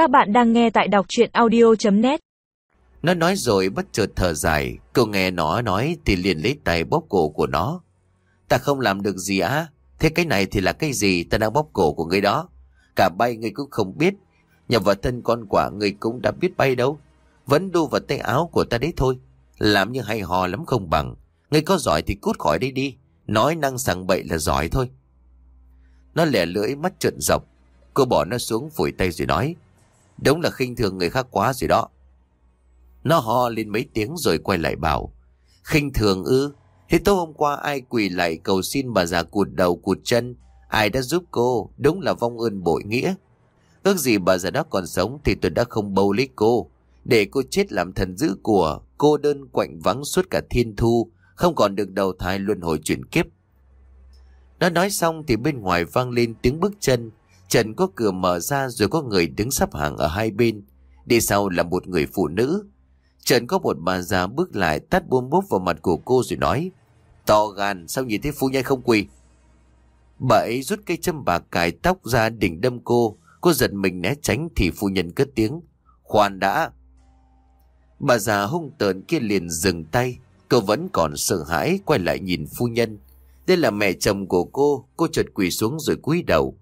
Các bạn đang nghe tại đọc chuyện audio.net Nó nói rồi bất chợt thở dài, cô nghe nó nói thì liền lấy tay bóp cổ của nó. Ta không làm được gì á, thế cái này thì là cái gì ta đang bóp cổ của người đó. Cả bay người cũng không biết, nhập vào thân con quả người cũng đã biết bay đâu. Vẫn đu vào tay áo của ta đấy thôi, làm như hay hò lắm không bằng. Người có giỏi thì cút khỏi đây đi, nói năng sằng bậy là giỏi thôi. Nó lẻ lưỡi mắt trợn dọc, cô bỏ nó xuống phủi tay rồi nói. Đúng là khinh thường người khác quá rồi đó. Nó ho lên mấy tiếng rồi quay lại bảo. khinh thường ư? Thế tối hôm qua ai quỳ lại cầu xin bà già cụt đầu cụt chân? Ai đã giúp cô? Đúng là vong ơn bội nghĩa. Ước gì bà già đó còn sống thì tôi đã không bâu lấy cô. Để cô chết làm thần dữ của, cô đơn quạnh vắng suốt cả thiên thu, không còn được đầu thai luân hồi chuyển kiếp. Nó nói xong thì bên ngoài vang lên tiếng bước chân, Trần có cửa mở ra rồi có người đứng sắp hàng ở hai bên. Đi sau là một người phụ nữ. Trần có một bà già bước lại tắt buông bốp vào mặt của cô rồi nói. To gan, sao nhìn thấy phu nhân không quỳ? Bà ấy rút cây châm bạc cài tóc ra đỉnh đâm cô. Cô giật mình né tránh thì phu nhân cất tiếng. Khoan đã. Bà già hung tợn kia liền dừng tay. Cô vẫn còn sợ hãi quay lại nhìn phu nhân. Đây là mẹ chồng của cô. Cô chợt quỳ xuống rồi cúi đầu.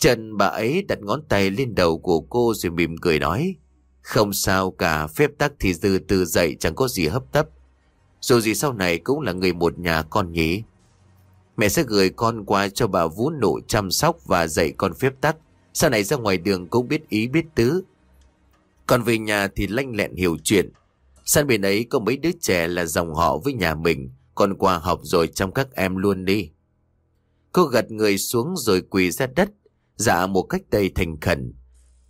Trần bà ấy đặt ngón tay lên đầu của cô rồi mỉm cười nói. Không sao cả, phép tắc thì từ từ dậy chẳng có gì hấp tấp. Dù gì sau này cũng là người một nhà con nhỉ. Mẹ sẽ gửi con qua cho bà Vũ Nụ chăm sóc và dạy con phép tắc. Sau này ra ngoài đường cũng biết ý biết tứ. Còn về nhà thì lanh lẹn hiểu chuyện. Sang bên ấy có mấy đứa trẻ là dòng họ với nhà mình. Con qua học rồi trong các em luôn đi. Cô gật người xuống rồi quỳ ra đất Dạ một cách đầy thành khẩn.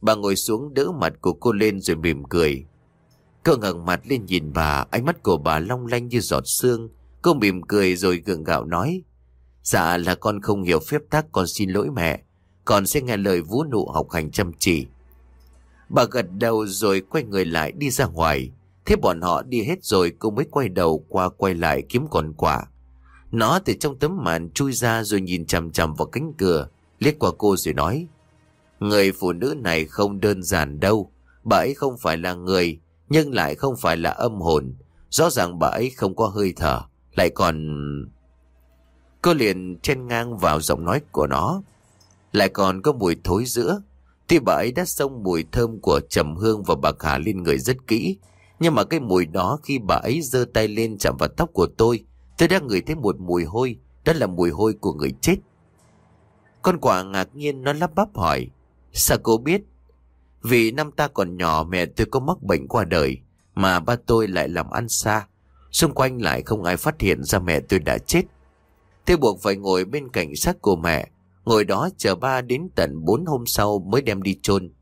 Bà ngồi xuống đỡ mặt của cô lên rồi mỉm cười. Cô ngẩng mặt lên nhìn bà, ánh mắt của bà long lanh như giọt sương. Cô mỉm cười rồi gượng gạo nói. Dạ là con không hiểu phép tắc con xin lỗi mẹ. Con sẽ nghe lời vũ nụ học hành chăm chỉ. Bà gật đầu rồi quay người lại đi ra ngoài. Thế bọn họ đi hết rồi cô mới quay đầu qua quay lại kiếm con quả. Nó từ trong tấm màn chui ra rồi nhìn chằm chằm vào cánh cửa liếc qua cô rồi nói. Người phụ nữ này không đơn giản đâu. Bà ấy không phải là người, nhưng lại không phải là âm hồn. Rõ ràng bà ấy không có hơi thở, lại còn... Cô liền chen ngang vào giọng nói của nó. Lại còn có mùi thối giữa. Thì bà ấy đã xông mùi thơm của trầm hương và bạc hà lên người rất kỹ. Nhưng mà cái mùi đó khi bà ấy giơ tay lên chạm vào tóc của tôi, tôi đã ngửi thấy một mùi hôi, đó là mùi hôi của người chết. Con quả ngạc nhiên nó lắp bắp hỏi. Sao cô biết? Vì năm ta còn nhỏ mẹ tôi có mắc bệnh qua đời, mà ba tôi lại làm ăn xa. Xung quanh lại không ai phát hiện ra mẹ tôi đã chết. Tôi buộc phải ngồi bên cạnh xác của mẹ, ngồi đó chờ ba đến tận bốn hôm sau mới đem đi chôn.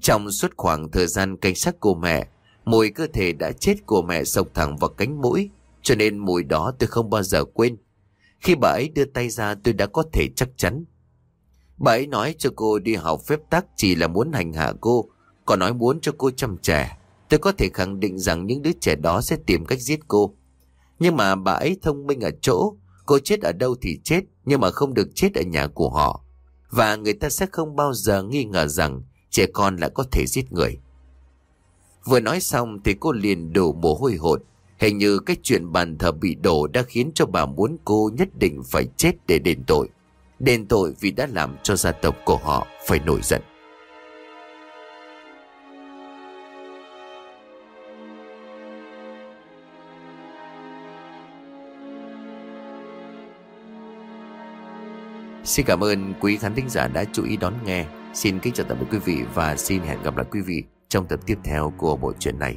Trong suốt khoảng thời gian canh xác của mẹ, mùi cơ thể đã chết của mẹ sộc thẳng vào cánh mũi, cho nên mùi đó tôi không bao giờ quên. Khi bà ấy đưa tay ra tôi đã có thể chắc chắn. Bà ấy nói cho cô đi học phép tắc chỉ là muốn hành hạ cô, còn nói muốn cho cô chăm trẻ. Tôi có thể khẳng định rằng những đứa trẻ đó sẽ tìm cách giết cô. Nhưng mà bà ấy thông minh ở chỗ, cô chết ở đâu thì chết, nhưng mà không được chết ở nhà của họ. Và người ta sẽ không bao giờ nghi ngờ rằng trẻ con lại có thể giết người. Vừa nói xong thì cô liền đổ mồ hôi hột. Hình như cái chuyện bàn thờ bị đổ đã khiến cho bà muốn cô nhất định phải chết để đền tội. Đền tội vì đã làm cho gia tộc của họ phải nổi giận. Xin cảm ơn quý khán thính giả đã chú ý đón nghe. Xin kính chào tạm biệt quý vị và xin hẹn gặp lại quý vị trong tập tiếp theo của bộ truyện này.